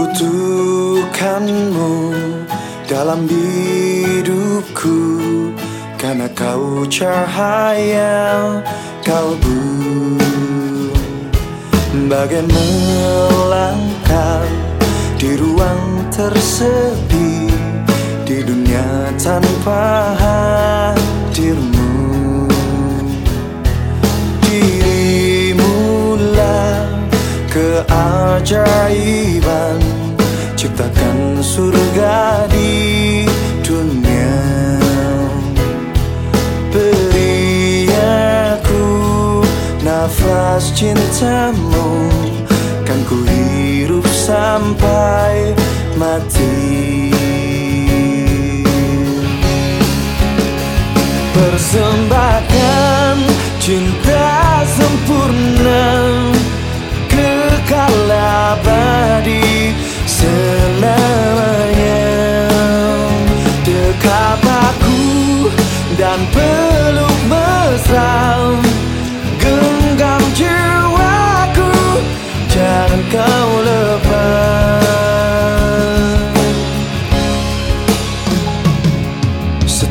membutuhkanmu dalam hidupku karena kau cahaya kau bu bagai melangkah di ruang tersepi di dunia tanpa hadirmu. Dirimu lah keajaiban nafas cintamu Kan ku hidup sampai mati. Persembahkan cinta sempurna Kekal abadi selamanya. Dekap aku dan peluk mesra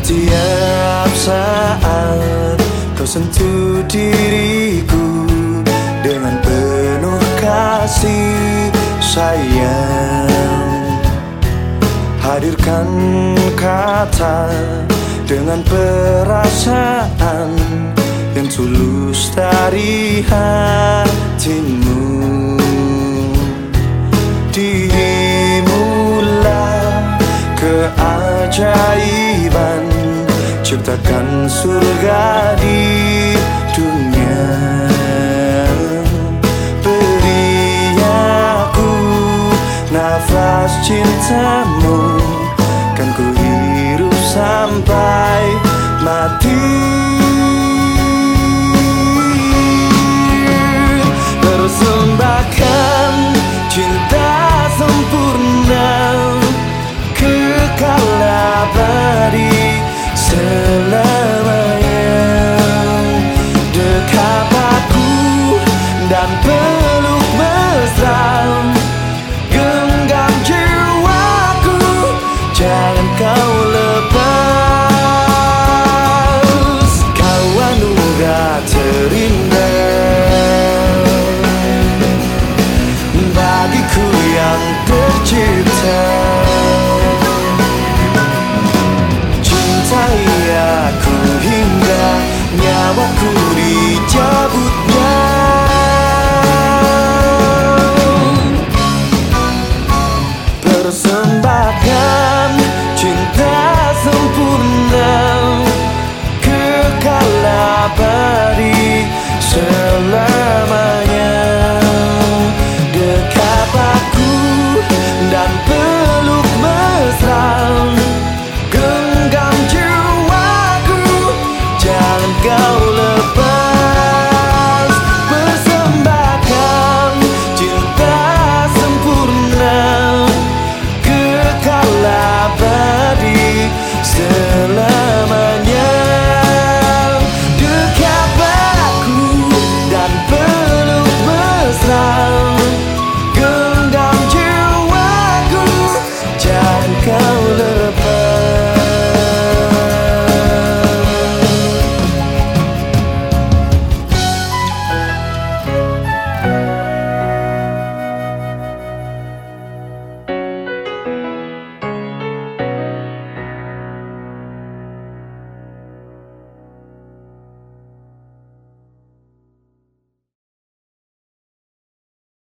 Setiap saat kau sentuh diriku Dengan penuh kasih sayang. Hadirkan kata dengan perasaan Yang tulus dari hatimu Ciptakan surga di dunia. Beri aku nafas cintamu Kan ku hidup sampai mati dan peluk mesra. Genggam jiwaku Jangan kau lepas